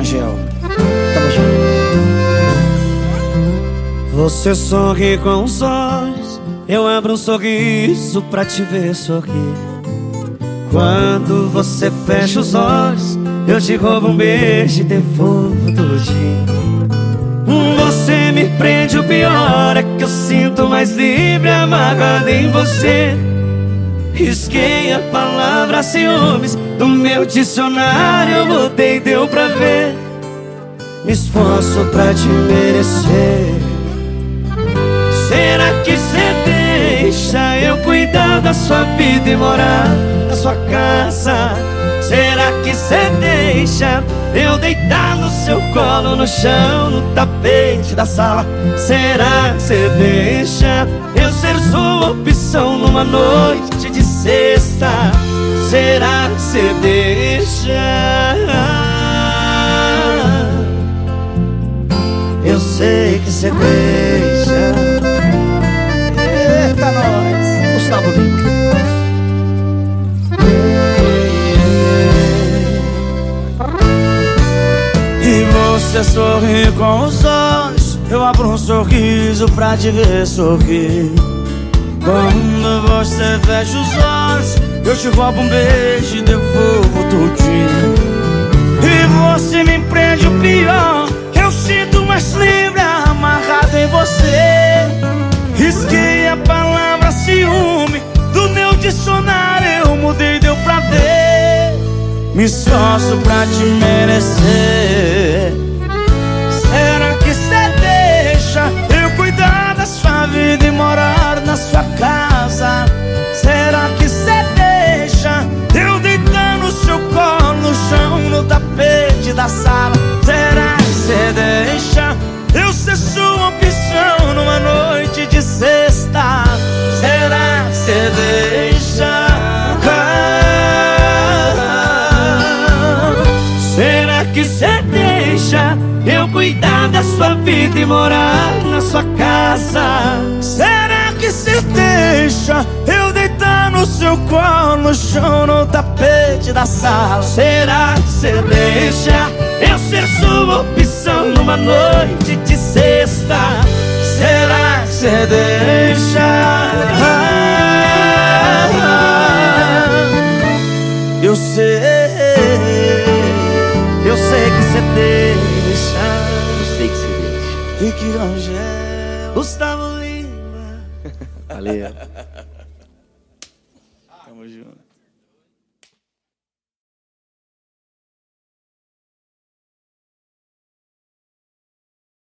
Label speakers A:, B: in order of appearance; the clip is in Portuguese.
A: Rangel. Tamo junto. Você sorri com os olhos, eu abro um sorriso pra te ver sorrir. Quando você fecha os olhos, eu te roubo um beijo e devolvo tudinho. Você me prende, o pior é que eu sinto mais livre amarrado em você. Risquei a palavra ciúmes do meu dicionário, eu mudei, deu pra ver. Me esforço pra te merecer. Será que cê deixa eu cuidar da sua vida e morar na sua casa? Será que cê deixa eu deitar no seu colo, no chão, no tapete da sala? Será que cê deixa ser sua opção numa noite de sexta? Será que cê deixa? Eu sei que cê deixa.
B: Eita, nós! Gustavo Lima.
A: E você sorri com os olhos Eu abro um sorriso pra te ver sorrir Quando você fecha os olhos. Eu te roubo um beijo e devolvo tudinho E você me prende o pior. Eu sinto mais livre amarrado em você. Risquei a palavra ciúme Do meu dicionário. Eu mudei, deu pra ver. Me esforço pra te merecer ser sua opção numa noite de sexta? Será que cê deixa? Será que cê deixa eu cuidar da sua vida e morar na sua casa? Será que cê deixa eu deitar no seu colo, no chão, no tapete da sala? Será que cê deixa eu ser sua opção numa noite de Eu sei, eu sei que cê deixa.
B: Eu sei que você deixa.
A: Rick Rangel, Gustavo Lima.
B: Valeu.
A: Tamo junto.